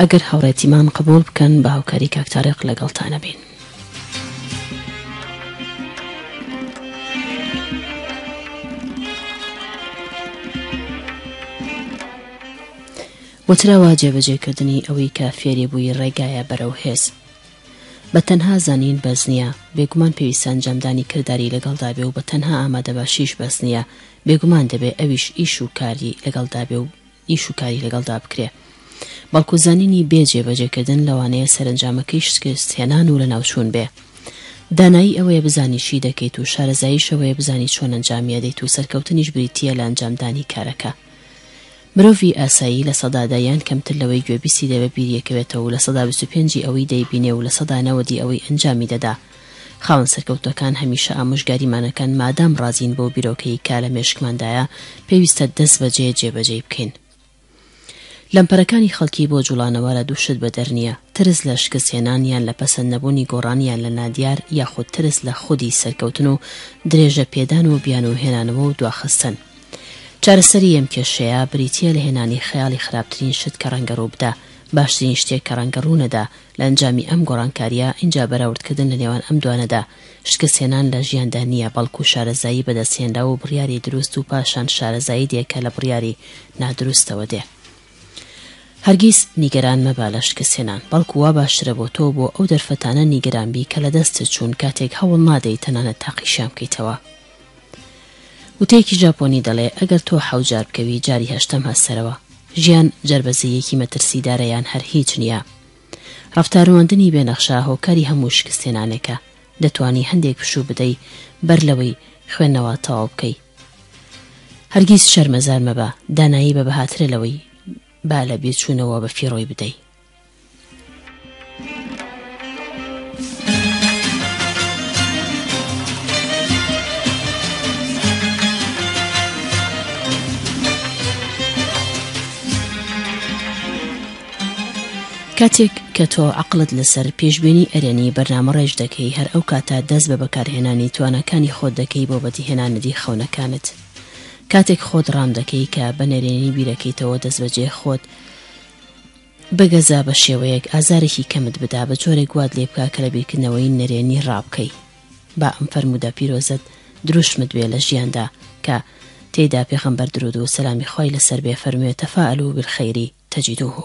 ئەگەر هاوڕێتیمان قبوڵ بکەن بە هاوکاری کاک تاریق لەگەڵتانەبین. وتراوە جێبەجێ کردنی ئەوەی کە فێری بووی ڕێگایە بەرەو هێز بە تەنها زانین بەس نییە بێگومان پێویستە ئەنجامدانی کردداری لەگەڵدا بێ و بە تەنها ئامادەباشیش بەس نییە بێگومان دەبێ ئەویش ئیش و کاری لەگەڵدا بێ و ئیش و کاری لەگەڵدا بکرێ، بەڵکو زانینی بێ جێ بەجێ کردن لەوانەیە سەرەنجامەکەی شکست هێنان و لەناوچوون بێ. دانایی ئەوەیە بزانی چی دەکەیت و شارەزاییش ئەوەیە بزانی چۆن ئەنجامی ئەدەیت و سەرکەوتنیش بریتییە لە ئەنجامدانی کارەکە. مرۆڤی ئاسایی لە سەدا دە یان کەمتر لەوەی گوێبیستی دەبێ بیریەکەوێتەوە و لە سەدا بیست و پێنجی ئەوی دەیبینێ و لە سەدا نەوەدی ئەوی ئەنجامی دەدا. خاوەن سەرکەوتوەکان هەمیشە ئامۆژگاریمانەکەن مادام ڕازین بەو بیرۆکەی کا لە مێشکماندایە پێویستە دەست بەجێ جێبەجێی بکەین. لەمپەرەکانی خەڵکی بۆ جوڵانەوە لە دوو شت بەدەر نیە، ترس لە شکست هێنان یان لە پەسەند نەبوونی گۆڕان یان لە نادیار یاخود ترس لە خودی سەرکەوتن و درێژە پێدان و بیانوو هێنانەوە و دواخستن. چارەسەری ئەم کێشەیە بریتیە لە هێنانی خەیاڵی خراپترین شت کە ڕەنگە ڕوو بدا، باشترین شتێک کە ڕەنگە ڕوو نەدا لە ئەنجامی ئەم گۆڕانکارییە، ئینجا بەراوردکردن لە نێوان ئەم دوانەدا، شکستهێنان لە ژیاندا نییە، بەڵکو شارەزایی بەدەستهێنراو و بڕیاری دروست و پاشان شارەزایی دێ کە لە بڕیاری نادروستەوە دێ. هەرگیز نیگەران مەبە لە شکستهێنان، بەڵکو وا باشترە بۆ تۆ بۆ ئەو دەرفەتانە نیگەران بی کە لەدەستت چوون کاتێک هەوڵ نادەیت تەنانەت تاقیشیان بکەیتەوە. وتەیەکی ژاپۆنی دەڵێ، ئەگەر تۆ حەوت جار بکەوی، جاری هەشتەم هات سەرەوە. ژیان جەربەزییەکی مەترسیدارە یان هەر هیچ نییە. ڕەفتارنواندنی بێ نەخشە هۆکاری هەموو شکستهێنانێکە. دەتوانی هەندێک پشوو بدەی بەر لەوەی خوێندنەوە تەواو بکەی. هەرگیز شەرمەزار مەبە، دانایی بەبەهاترە لەوەی با لە بیرچوونەوە بەفیڕۆی بدەی. کاتێک کە تۆ عقلت لەسەر پێشببینی ئەرێنی بەرنامە ڕێژ دەکەی هەر ئەو کاتە دەست بە بەکارهێنانی توانەکانی خۆت دەکەی بۆ بەدیهێنانەدی خەونەکانت کاتێک خۆت ڕام دەکەی کە بە نەرێنی بیرەکەیتەوە دەستبەجێ خۆت بگەزە بە شێوەیەک ئازارێکی کەمت بدا بە جۆرێک وات لێ بکە کە لە بیرکردنەوەی نەرێنی ڕابکەی با ئەم فەرموودە پیرۆزت دروشمت بێ لە ژیاندا کە تێدا پێخەمبەر درود و سەلامی خۆی لەسەر بێ فەرموێ تەفاعل و بالخەیری تەجیدوه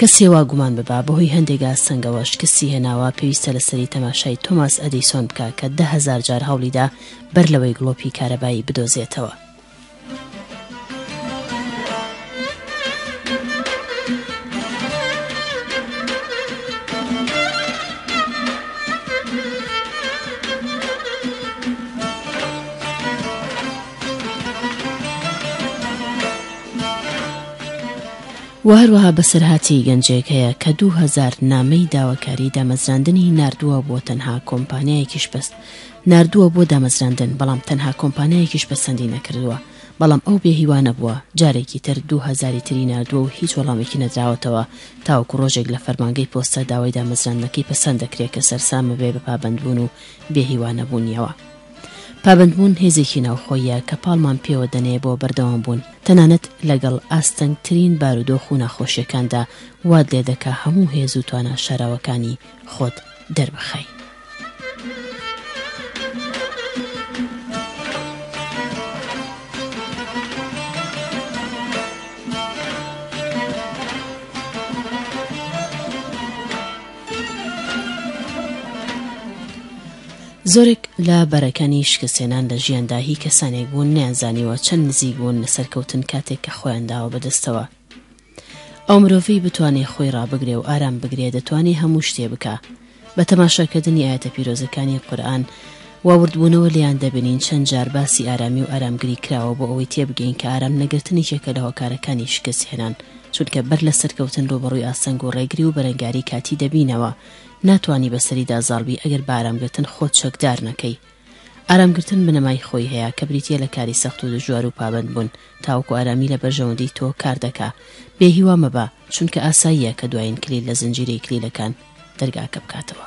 کەسێ وا گومان ببا بەهۆی هەندێ گاز سەنگەوە شکستی هێناوە، پێویستە لەسەری تەماشای تۆماس ئەدیسۆن بکا کە دە هەزار جار هەوڵی دا بەر لەوەی گڵۆپی کارەبایی بدۆزێتەوە. و هەروەها بەسەرهاتی گەنجێک هەیە کە دوو هەزار نامەی داواکاری دامەزراندنی ناردووە بۆ تەنها کۆمپانیایەکیش بەس ناردووە بۆ دامەزراندن بەڵام تەنها کۆمپانیایەکیش پەسەندی نەکردووە بەڵام ئەو بێ هیوا نەبووە جارێکی تر دوو هەزاری تری ناردووە و هیچ وەڵامێکی نەدراوەتەوە تاوەکو ڕۆژێک لە فەرمانگەی پۆستە داوای دامەزراندنەکەی پەسەند دەکرێت کە سەرسامە بێ بە پابەندبوون و بێ هیوا نەبوونیەوە. پابەندبوون هێزێکی ناوخۆییە کە پاڵمان پێوە دەنێ بۆ بەردەوامبوون، تەنانەت لەگەڵ ئاستەنگترین بارودۆخ و ناخۆشییەکاندا، وات لێ دەکا هەموو هێز و توانا شاراوەکانی خۆت دەربخەی. زۆرێک لە بەرەکانی شکستهێنان لە ژیاندا هی کەسانێک بوون نەیانزانیوە چەند نزیک بوون لە سەرکەوتن کاتێک کە خۆیان داوە بەدەستەوە. ئەو مرۆڤەی بتوانێ خۆی ڕابگرێ و ئارام بگرێ دەتوانێ هەموو شتێ بکا. بە تەماشاکردنی ئایەتە پیرۆزەکانی قورئان و وردبوونەوە لێیان دەبینین چەند جار باسی ئارامی و ئارامگری کراوە بۆ ئەوەی تێبگەین کە ئارام نەگرتن یەکێکە لە هۆکارەکانی شکستهێنان چونکە بەر لە سەرکەوتن ڕووبەڕووی ئاستەنگ و ڕێگری و بەرەنگاری کاتی دەبینەوە ناتوانی بەسەریدا زاڵبی ئەگەر بە ئارامگرتن خۆت چەکدار نەکەی. ئارامگرتن بنەمای خۆی هەیە کە بریتییە لە کاری سەخت و دژوار و پابەند بوون تاوەکو ئارامی لە بەرژەوەندیی تۆ کار دەکا. بێ هیوا مەبە، چونکە ئاساییە کە دوایین کلیل لە زنجیرەی کلیلەکان دەرگاکە بکاتەوە.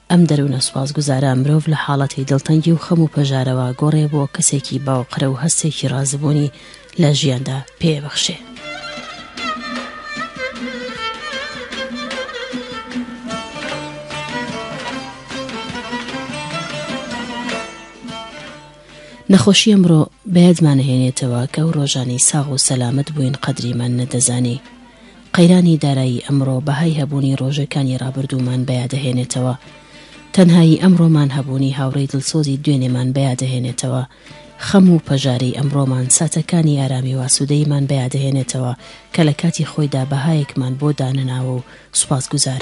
ئەم دەروونە سوپاسگوزارە مرۆڤ لە حاڵەتی دڵتەنگی و خەم و پەژارەوە گۆڕێ بۆ کەسێکی باوقەرە و هەستێکی ڕازبوونی لە ژیاندا پێ بەخشێ. نەخۆشی ئەمڕۆ بە یادمان ئەهێنێتەوە کە ئەو ڕۆژانەی ساغ و سەلامەت بووین قەدریمان نەدەزانی. قەیرانی دارایی ئەمڕۆ بەهای هەبوونی ڕۆژێکانی ڕابردوومان بەیادەهێنێتەوە، تەنهایی ئەمڕۆمان هەبوونی هاوڕێی دڵسۆزی دوێنێمان بەیادەهێنێتەوە، خەم و پەژارەی ئەمڕۆمان ساتەکانی ئارامی و ئاسوودەییمان بەیادەهێنێتەوە کە لە کاتی خۆیدا بەهایەکمان بۆ دانەناوە و سوپاسگوزار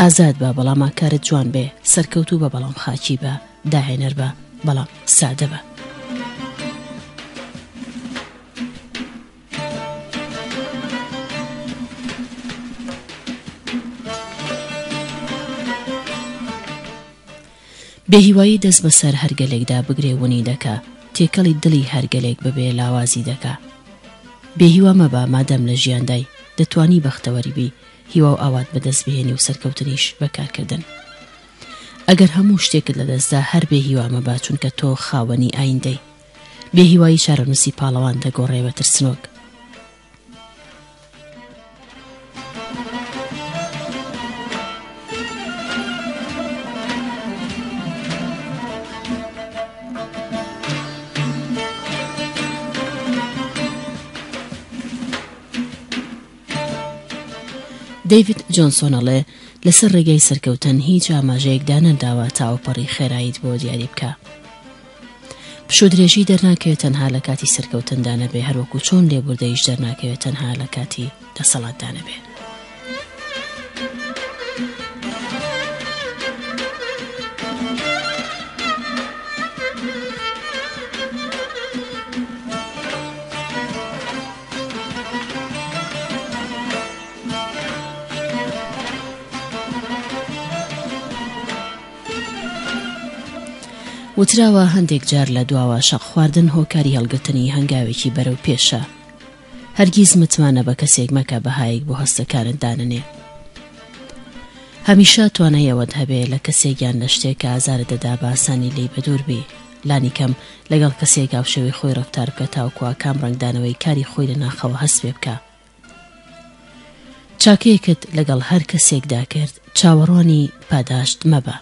ئازاد بە بەڵام ئاکارت جوان بێ سەرکەوتوو بە بەڵام خاچی بە داهێنەر بە بەڵام سادە بە. بێهیوایی دەست بەسەر هەرگەلێکدا بگرێ ونی دەکا تێکەڵی دڵی هەرگەلێک ببێ لاوازی دەکا بێهیوا مەبا مادەم لە ژیاندای دەتوانی بەختەوەری بی هیوا و ئاوات بەدەست بهێنی و سەرکەوتنیش بە کارکردن. ئەگەر هەموو شتێکت لەدەستدا هەر بێ هیوا مەبە چونکە تۆ خاوەنی ئایندەی. بێ هیوایی چارەنووسی پاڵەوان دەگۆڕێ بە ترسنۆک. دەیڤد جۆنسۆن ئەڵێ، لەسەر ڕێگای سەرکەوتن هیچ ئاماژەیەک دانەنراوە تا ئەوپەڕی خێراییت بۆ دیاری بکا. پشوودرێژی دەرناکەوێت تەنها لە کاتی سەرکەوتندا نەبێ، هەروەکو چۆن لێبوردەییش دەرناکەوێت تەنها لە کاتی دەسەڵاتدا نەبێ. وتراوە هەندێک جار لە دواوە شەق خواردن هۆکاری هەڵگرتنی هەنگاوێکی بەرەو پێشە هەرگیز متمانە بە کەسێک مەکە بەهایەک بۆ هەستەکانت داننێ هەمیشە توانایەوەت هەبێ لە کەسێکیان لە شتێک کە ئازارە دەدا باسانی لی بەدوور بی لانیکەم لەگەڵ کەسێک هاوشێوەی خۆی ڕەفتار بکە تاوەکو ئاکام ڕەنگدانەوەی کاری خۆی لە ناخەوە هەست پێ بکا. چاکەیەکت لەگەڵ هەر کەسێکدا کرد چاوەڕوانی پاداشت مەبە.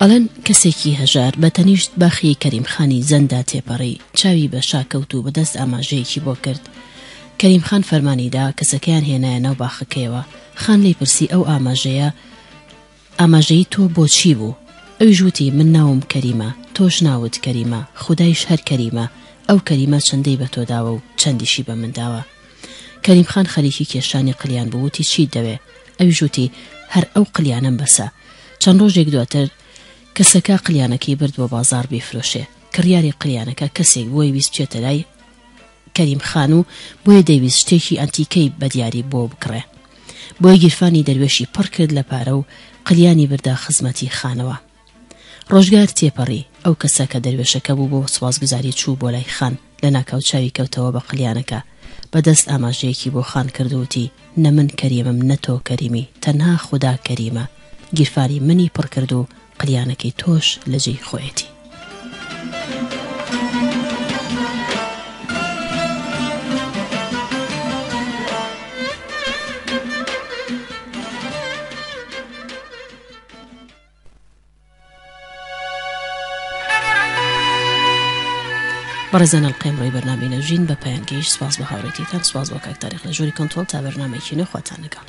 ئەلەند کەسێکی هەژار بە تەنیشت باخی کەریم خانی زەندا تێپەڕی چاوی بە شاکەوت و بەدەست ئاماژەیەکی بۆ کرد کەریم خان فەرمانی دا کەسەکەیان هێنایە ناو باخەکەیەوە خان لی پرسی ئەو ئاماژەیە ئاماژەیی تۆ بۆ چی بوو؟ ئەویش وتی، من ناوم کەریمە، تۆش ناوت کەریمە، خودایش هەر کەریمە، ئەو کەریمە چەندەی بە تۆ داوە و چەندیشی بە من داوە. کەریم خان خەریکی کێشانی قلیان بوو، وتی، چیت دەوێ؟ ئەویش وتی، هەر ئەو قلیانەم بەسە. چەند ڕۆژێک دواتر کەسەکە قلیانەکەی برد بۆ بازاڕ بیفرۆشێ. کڕیاری قلیانەکە کەسێک بووە ویست بچێتە لای. کەریم خان و بۆیە دەیویست شتێکی ئەنتیکەی بە دیاری بۆ بکڕێ. بۆیە گیرفانی دەروێشی پڕ کرد لە پارە و قلیانی بردە خزمەتی خانەوە. ڕۆژگار تێپەڕی، ئەو کەسە کە دەروێشەکە بوو بۆ سوپاسگوزاری چوو بۆ لای خان، لە ناکاو چاوی کەوتەوە بە قلیانەکە، بە دەست ئاماژەیەکی بۆ خان کرد و وتی، نە من کەریمم نە تۆ کەریمی، تەنها خودا کەریمە، گیرفانی منی پڕ کرد و قلیانەکەی تۆش لە جێی خۆیەتی. بەڕێزان ئەڵقەی ئەمڕۆی بەرنامەی نەژین بە پایان گەیشت سپاس بۆ هاوڕێتیتان سپاس بۆ کاک تاریق لە ژووری کۆنترۆڵ تا بەرنمێکی نوێ خواتان لەگەڵ